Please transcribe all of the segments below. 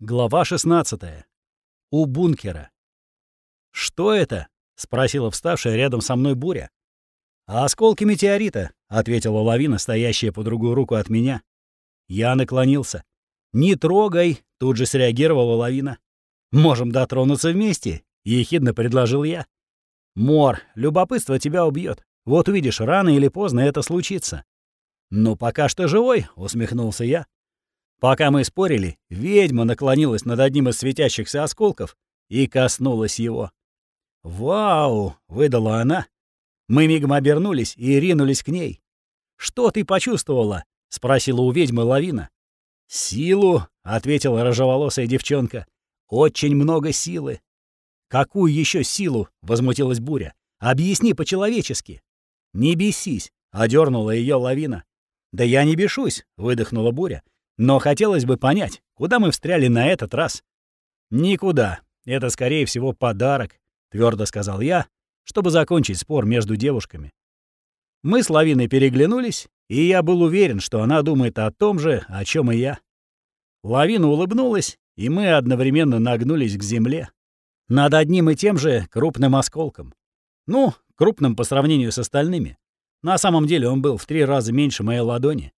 Глава 16. У бункера. «Что это?» — спросила вставшая рядом со мной буря. «А осколки метеорита», — ответила лавина, стоящая по другую руку от меня. Я наклонился. «Не трогай!» — тут же среагировала лавина. «Можем дотронуться вместе», — ехидно предложил я. «Мор, любопытство тебя убьет. Вот увидишь, рано или поздно это случится». «Ну, пока что живой», — усмехнулся я. Пока мы спорили, ведьма наклонилась над одним из светящихся осколков и коснулась его. «Вау!» — выдала она. Мы мигом обернулись и ринулись к ней. «Что ты почувствовала?» — спросила у ведьмы лавина. «Силу», — ответила рыжеволосая девчонка. «Очень много силы». «Какую еще силу?» — возмутилась Буря. «Объясни по-человечески». «Не бесись», — одернула ее лавина. «Да я не бешусь», — выдохнула Буря. Но хотелось бы понять, куда мы встряли на этот раз. Никуда. Это, скорее всего, подарок, твердо сказал я, чтобы закончить спор между девушками. Мы с Лавиной переглянулись, и я был уверен, что она думает о том же, о чем и я. Лавина улыбнулась, и мы одновременно нагнулись к земле. Над одним и тем же крупным осколком. Ну, крупным по сравнению с остальными. На самом деле он был в три раза меньше моей ладони.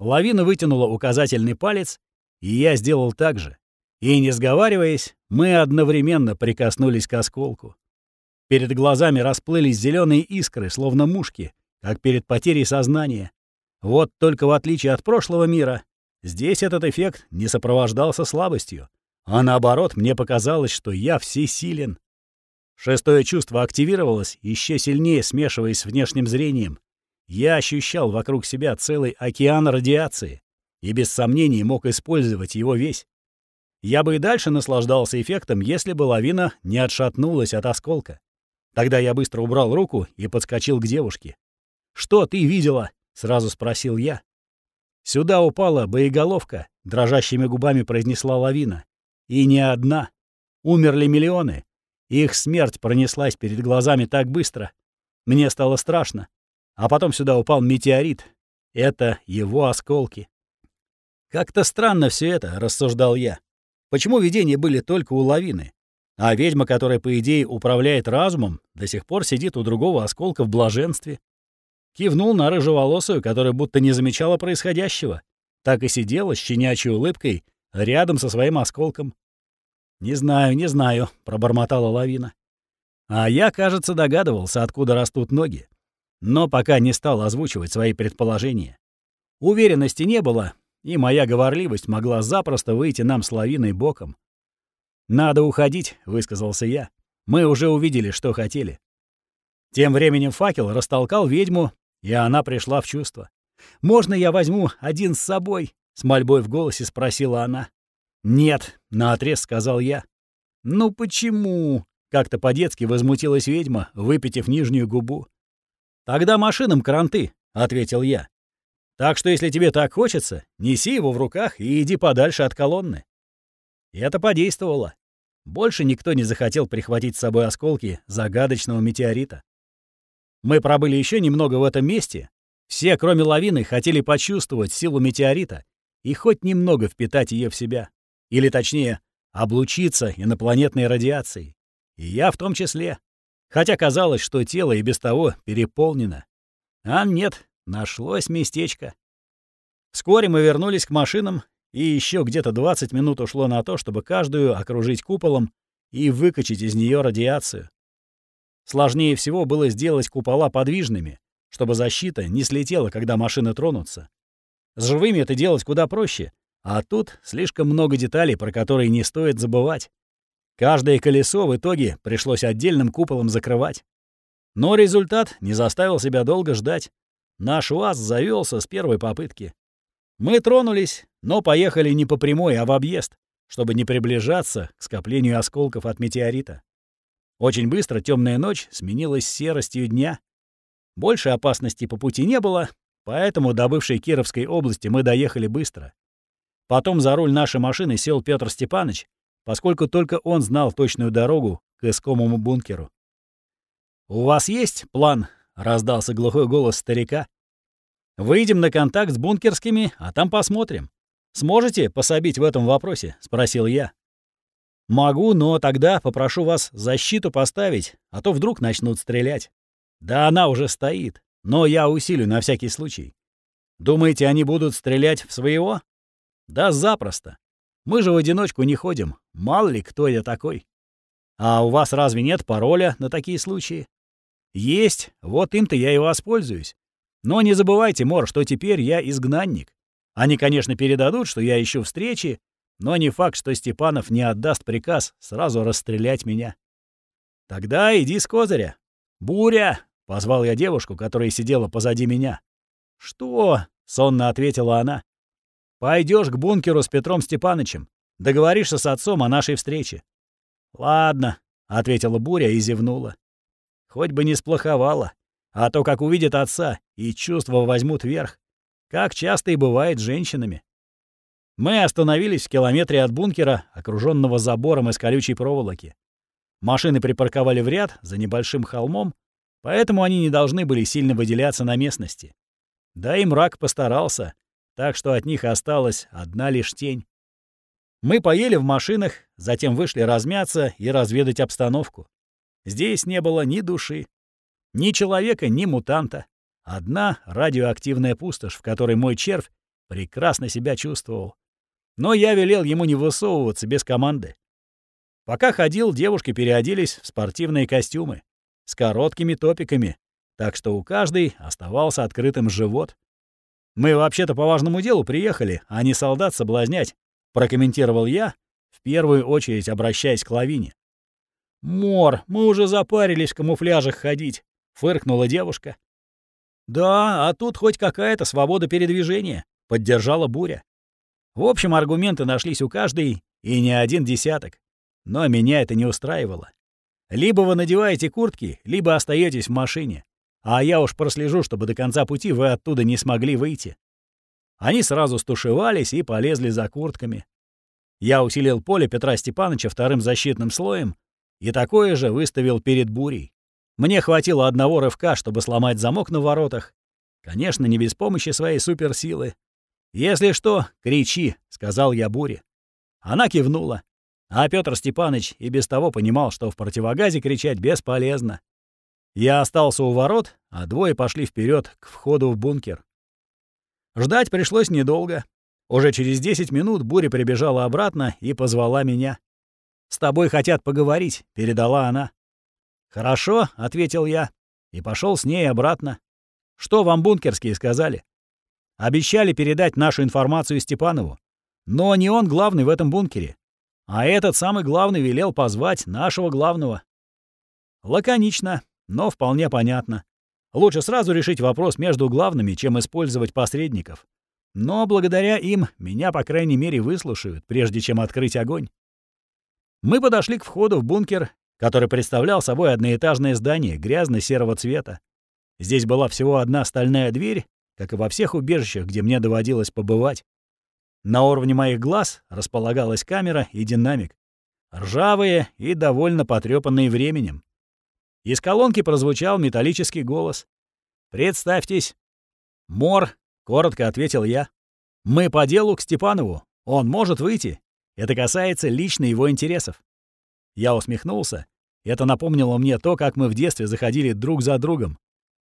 Лавина вытянула указательный палец, и я сделал так же. И, не сговариваясь, мы одновременно прикоснулись к осколку. Перед глазами расплылись зеленые искры, словно мушки, как перед потерей сознания. Вот только в отличие от прошлого мира, здесь этот эффект не сопровождался слабостью, а наоборот, мне показалось, что я всесилен. Шестое чувство активировалось, еще сильнее смешиваясь с внешним зрением, я ощущал вокруг себя целый океан радиации и без сомнений мог использовать его весь. Я бы и дальше наслаждался эффектом, если бы лавина не отшатнулась от осколка. Тогда я быстро убрал руку и подскочил к девушке. «Что ты видела?» — сразу спросил я. «Сюда упала боеголовка», — дрожащими губами произнесла лавина. «И не одна. Умерли миллионы. Их смерть пронеслась перед глазами так быстро. Мне стало страшно. А потом сюда упал метеорит. Это его осколки. Как-то странно все это, рассуждал я. Почему видения были только у лавины? А ведьма, которая, по идее, управляет разумом, до сих пор сидит у другого осколка в блаженстве. Кивнул на рыжеволосую, которая будто не замечала происходящего. Так и сидела с щенячьей улыбкой рядом со своим осколком. «Не знаю, не знаю», — пробормотала лавина. А я, кажется, догадывался, откуда растут ноги но пока не стал озвучивать свои предположения. Уверенности не было, и моя говорливость могла запросто выйти нам с лавиной боком. «Надо уходить», — высказался я. «Мы уже увидели, что хотели». Тем временем факел растолкал ведьму, и она пришла в чувство. «Можно я возьму один с собой?» — с мольбой в голосе спросила она. «Нет», — наотрез сказал я. «Ну почему?» — как-то по-детски возмутилась ведьма, выпитив нижнюю губу. «Тогда машинам кранты», — ответил я. «Так что если тебе так хочется, неси его в руках и иди подальше от колонны». И это подействовало. Больше никто не захотел прихватить с собой осколки загадочного метеорита. Мы пробыли еще немного в этом месте. Все, кроме лавины, хотели почувствовать силу метеорита и хоть немного впитать ее в себя. Или точнее, облучиться инопланетной радиацией. И я в том числе хотя казалось, что тело и без того переполнено. А нет, нашлось местечко. Вскоре мы вернулись к машинам, и еще где-то 20 минут ушло на то, чтобы каждую окружить куполом и выкачать из нее радиацию. Сложнее всего было сделать купола подвижными, чтобы защита не слетела, когда машины тронутся. С живыми это делать куда проще, а тут слишком много деталей, про которые не стоит забывать. Каждое колесо в итоге пришлось отдельным куполом закрывать. Но результат не заставил себя долго ждать. Наш УАЗ завелся с первой попытки. Мы тронулись, но поехали не по прямой, а в объезд, чтобы не приближаться к скоплению осколков от метеорита. Очень быстро темная ночь сменилась серостью дня. Больше опасности по пути не было, поэтому до бывшей Кировской области мы доехали быстро. Потом за руль нашей машины сел Петр Степанович поскольку только он знал точную дорогу к искомому бункеру. «У вас есть план?» — раздался глухой голос старика. «Выйдем на контакт с бункерскими, а там посмотрим. Сможете пособить в этом вопросе?» — спросил я. «Могу, но тогда попрошу вас защиту поставить, а то вдруг начнут стрелять. Да она уже стоит, но я усилю на всякий случай. Думаете, они будут стрелять в своего? Да запросто. Мы же в одиночку не ходим, мало ли кто я такой. А у вас разве нет пароля на такие случаи? Есть, вот им-то я и воспользуюсь. Но не забывайте, Мор, что теперь я изгнанник. Они, конечно, передадут, что я ищу встречи, но не факт, что Степанов не отдаст приказ сразу расстрелять меня. Тогда иди с козыря. «Буря!» — позвал я девушку, которая сидела позади меня. «Что?» — сонно ответила она. Пойдешь к бункеру с Петром Степанычем. Договоришься с отцом о нашей встрече». «Ладно», — ответила Буря и зевнула. «Хоть бы не сплоховала, а то, как увидит отца, и чувства возьмут верх. Как часто и бывает с женщинами. Мы остановились в километре от бункера, окруженного забором из колючей проволоки. Машины припарковали в ряд за небольшим холмом, поэтому они не должны были сильно выделяться на местности. Да и мрак постарался, так что от них осталась одна лишь тень. Мы поели в машинах, затем вышли размяться и разведать обстановку. Здесь не было ни души, ни человека, ни мутанта. Одна радиоактивная пустошь, в которой мой червь прекрасно себя чувствовал. Но я велел ему не высовываться без команды. Пока ходил, девушки переоделись в спортивные костюмы с короткими топиками, так что у каждой оставался открытым живот. «Мы вообще-то по важному делу приехали, а не солдат соблазнять», — прокомментировал я, в первую очередь обращаясь к Лавине. «Мор, мы уже запарились в камуфляжах ходить», — фыркнула девушка. «Да, а тут хоть какая-то свобода передвижения», — поддержала Буря. В общем, аргументы нашлись у каждой, и не один десяток. Но меня это не устраивало. Либо вы надеваете куртки, либо остаетесь в машине. А я уж прослежу, чтобы до конца пути вы оттуда не смогли выйти. Они сразу стушевались и полезли за куртками. Я усилил поле Петра Степановича вторым защитным слоем и такое же выставил перед бурей. Мне хватило одного рывка, чтобы сломать замок на воротах. Конечно, не без помощи своей суперсилы. «Если что, кричи», — сказал я буре. Она кивнула. А Петр Степанович и без того понимал, что в противогазе кричать бесполезно. Я остался у ворот, а двое пошли вперед к входу в бункер. Ждать пришлось недолго. Уже через 10 минут Буря прибежала обратно и позвала меня. «С тобой хотят поговорить», — передала она. «Хорошо», — ответил я, и пошел с ней обратно. «Что вам бункерские сказали?» «Обещали передать нашу информацию Степанову. Но не он главный в этом бункере. А этот самый главный велел позвать нашего главного». Лаконично, но вполне понятно. Лучше сразу решить вопрос между главными, чем использовать посредников. Но благодаря им меня, по крайней мере, выслушают, прежде чем открыть огонь. Мы подошли к входу в бункер, который представлял собой одноэтажное здание грязно-серого цвета. Здесь была всего одна стальная дверь, как и во всех убежищах, где мне доводилось побывать. На уровне моих глаз располагалась камера и динамик. Ржавые и довольно потрепанные временем. Из колонки прозвучал металлический голос. «Представьтесь». «Мор», — коротко ответил я. «Мы по делу к Степанову. Он может выйти. Это касается лично его интересов». Я усмехнулся. Это напомнило мне то, как мы в детстве заходили друг за другом.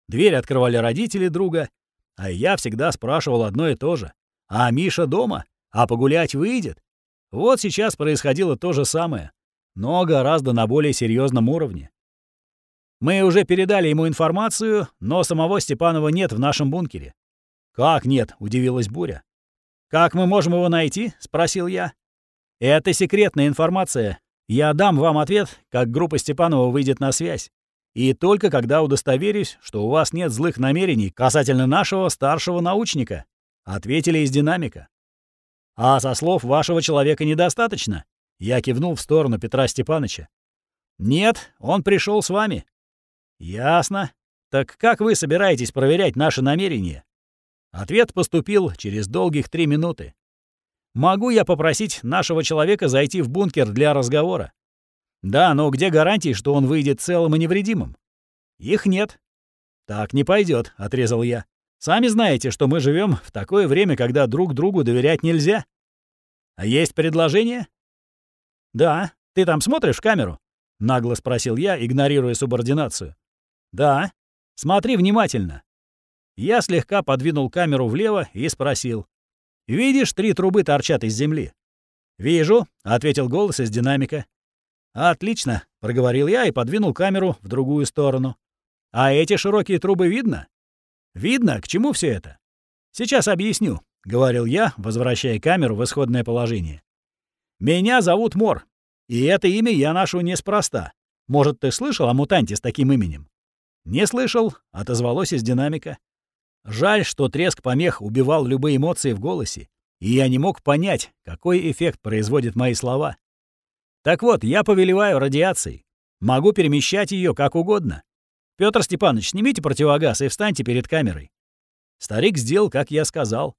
Дверь открывали родители друга, а я всегда спрашивал одно и то же. «А Миша дома? А погулять выйдет?» Вот сейчас происходило то же самое, но гораздо на более серьезном уровне. Мы уже передали ему информацию, но самого Степанова нет в нашем бункере. «Как нет?» — удивилась Буря. «Как мы можем его найти?» — спросил я. «Это секретная информация. Я дам вам ответ, как группа Степанова выйдет на связь. И только когда удостоверюсь, что у вас нет злых намерений касательно нашего старшего научника», — ответили из динамика. «А со слов вашего человека недостаточно?» Я кивнул в сторону Петра Степановича. «Нет, он пришел с вами. «Ясно. Так как вы собираетесь проверять наши намерения?» Ответ поступил через долгих три минуты. «Могу я попросить нашего человека зайти в бункер для разговора?» «Да, но где гарантии, что он выйдет целым и невредимым?» «Их нет». «Так не пойдет, отрезал я. «Сами знаете, что мы живем в такое время, когда друг другу доверять нельзя». А есть предложение?» «Да. Ты там смотришь в камеру?» — нагло спросил я, игнорируя субординацию. «Да. Смотри внимательно». Я слегка подвинул камеру влево и спросил. «Видишь, три трубы торчат из земли?» «Вижу», — ответил голос из динамика. «Отлично», — проговорил я и подвинул камеру в другую сторону. «А эти широкие трубы видно?» «Видно? К чему все это?» «Сейчас объясню», — говорил я, возвращая камеру в исходное положение. «Меня зовут Мор, и это имя я ношу неспроста. Может, ты слышал о мутанте с таким именем?» «Не слышал», — отозвалось из динамика. Жаль, что треск помех убивал любые эмоции в голосе, и я не мог понять, какой эффект производят мои слова. Так вот, я повелеваю радиацией. Могу перемещать ее как угодно. Петр Степанович, снимите противогаз и встаньте перед камерой. Старик сделал, как я сказал.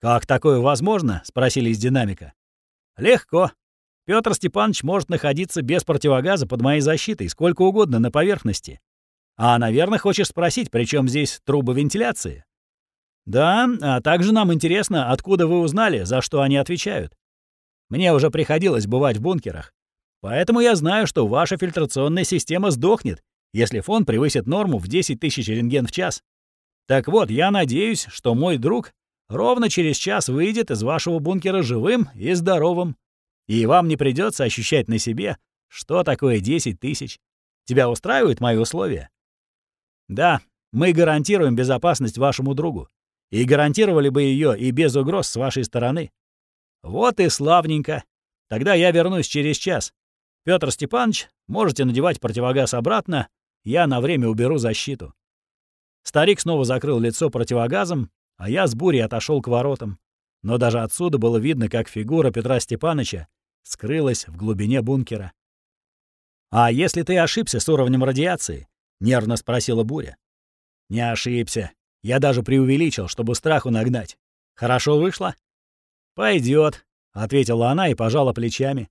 «Как такое возможно?» — спросили из динамика. «Легко. Петр Степанович может находиться без противогаза под моей защитой сколько угодно на поверхности. А, наверное, хочешь спросить, при чем здесь трубы вентиляции?» «Да, а также нам интересно, откуда вы узнали, за что они отвечают. Мне уже приходилось бывать в бункерах. Поэтому я знаю, что ваша фильтрационная система сдохнет, если фон превысит норму в 10 тысяч рентген в час. Так вот, я надеюсь, что мой друг ровно через час выйдет из вашего бункера живым и здоровым. И вам не придется ощущать на себе, что такое 10 тысяч. Тебя устраивают мои условия? Да, мы гарантируем безопасность вашему другу. И гарантировали бы ее и без угроз с вашей стороны. Вот и славненько. Тогда я вернусь через час. Петр Степанович, можете надевать противогаз обратно, я на время уберу защиту. Старик снова закрыл лицо противогазом, а я с бурей отошел к воротам. Но даже отсюда было видно, как фигура Петра Степановича скрылась в глубине бункера. «А если ты ошибся с уровнем радиации?» — нервно спросила Буря. «Не ошибся. Я даже преувеличил, чтобы страху нагнать. Хорошо вышло?» Пойдет, ответила она и пожала плечами.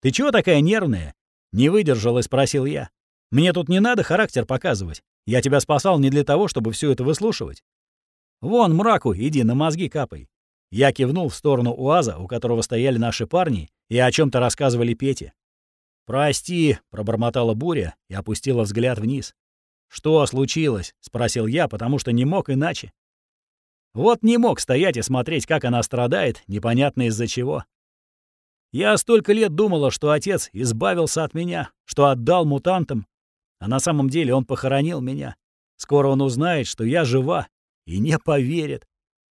«Ты чего такая нервная?» Не выдержал и спросил я. «Мне тут не надо характер показывать. Я тебя спасал не для того, чтобы все это выслушивать. Вон, мраку, иди, на мозги капай». Я кивнул в сторону УАЗа, у которого стояли наши парни, и о чем то рассказывали Пете. «Прости», — пробормотала Буря и опустила взгляд вниз. «Что случилось?» — спросил я, потому что не мог иначе. Вот не мог стоять и смотреть, как она страдает, непонятно из-за чего. Я столько лет думала, что отец избавился от меня, что отдал мутантам. А на самом деле он похоронил меня. Скоро он узнает, что я жива, и не поверит.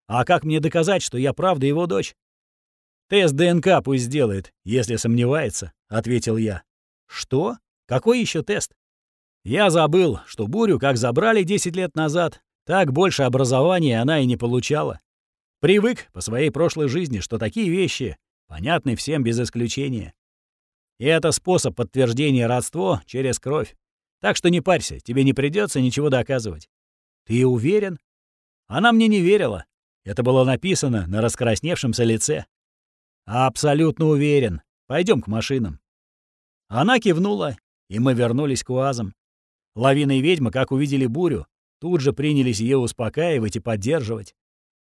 А как мне доказать, что я правда его дочь? «Тест ДНК пусть сделает, если сомневается», — ответил я. «Что? Какой еще тест?» Я забыл, что Бурю как забрали 10 лет назад, так больше образования она и не получала. Привык по своей прошлой жизни, что такие вещи понятны всем без исключения. И это способ подтверждения родства через кровь. Так что не парься, тебе не придется ничего доказывать. Ты уверен? Она мне не верила. Это было написано на раскрасневшемся лице. Абсолютно уверен. Пойдем к машинам. Она кивнула, и мы вернулись к УАЗам. Лавина и ведьма, как увидели бурю, Тут же принялись ее успокаивать и поддерживать.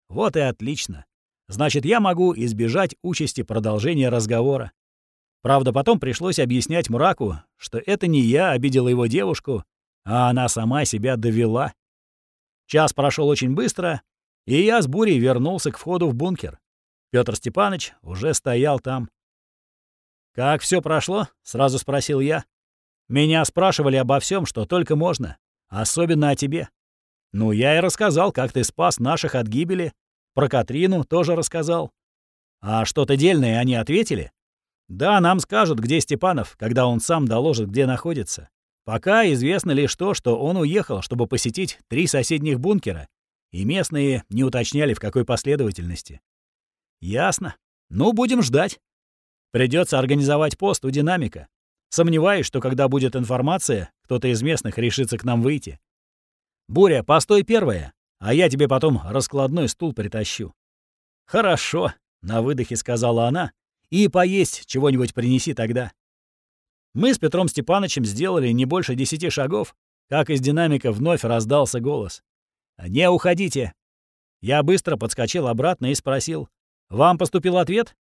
Вот и отлично. Значит, я могу избежать участи продолжения разговора. Правда, потом пришлось объяснять Мраку, что это не я обидела его девушку, а она сама себя довела. Час прошел очень быстро, и я с бурей вернулся к входу в бункер. Петр Степанович уже стоял там. «Как все прошло?» — сразу спросил я. Меня спрашивали обо всем, что только можно, особенно о тебе. Ну, я и рассказал, как ты спас наших от гибели. Про Катрину тоже рассказал. А что-то дельное они ответили? Да, нам скажут, где Степанов, когда он сам доложит, где находится. Пока известно лишь то, что он уехал, чтобы посетить три соседних бункера, и местные не уточняли, в какой последовательности. Ясно. Ну, будем ждать. Придется организовать пост у динамика. Сомневаюсь, что когда будет информация, кто-то из местных решится к нам выйти. «Буря, постой первая, а я тебе потом раскладной стул притащу». «Хорошо», — на выдохе сказала она, — «и поесть чего-нибудь принеси тогда». Мы с Петром Степановичем сделали не больше десяти шагов, как из динамика вновь раздался голос. «Не уходите!» Я быстро подскочил обратно и спросил. «Вам поступил ответ?»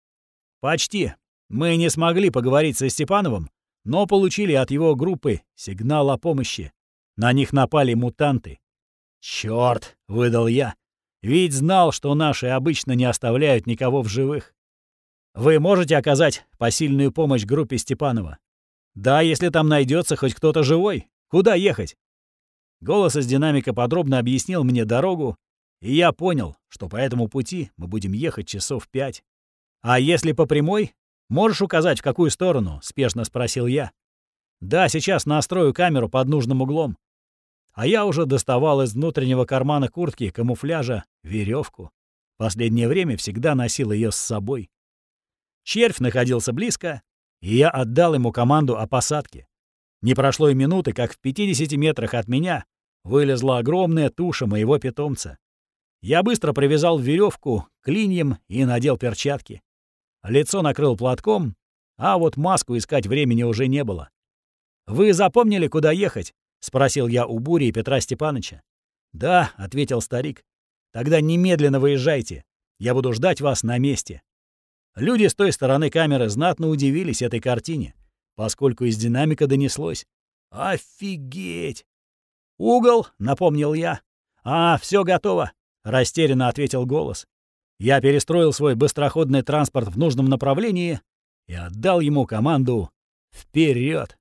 «Почти. Мы не смогли поговорить со Степановым, но получили от его группы сигнал о помощи. На них напали мутанты. «Чёрт!» — выдал я. «Ведь знал, что наши обычно не оставляют никого в живых. Вы можете оказать посильную помощь группе Степанова? Да, если там найдется хоть кто-то живой. Куда ехать?» Голос из динамика подробно объяснил мне дорогу, и я понял, что по этому пути мы будем ехать часов пять. «А если по прямой, можешь указать, в какую сторону?» — спешно спросил я. «Да, сейчас настрою камеру под нужным углом». А я уже доставал из внутреннего кармана куртки камуфляжа веревку. Последнее время всегда носил ее с собой. Червь находился близко, и я отдал ему команду о посадке. Не прошло и минуты, как в 50 метрах от меня вылезла огромная туша моего питомца. Я быстро привязал веревку клиньем и надел перчатки. Лицо накрыл платком, а вот маску искать времени уже не было. «Вы запомнили, куда ехать?» — спросил я у Бури и Петра Степановича. «Да», — ответил старик. «Тогда немедленно выезжайте. Я буду ждать вас на месте». Люди с той стороны камеры знатно удивились этой картине, поскольку из динамика донеслось. «Офигеть!» «Угол», — напомнил я. «А, все готово», — растерянно ответил голос. Я перестроил свой быстроходный транспорт в нужном направлении и отдал ему команду «Вперед!».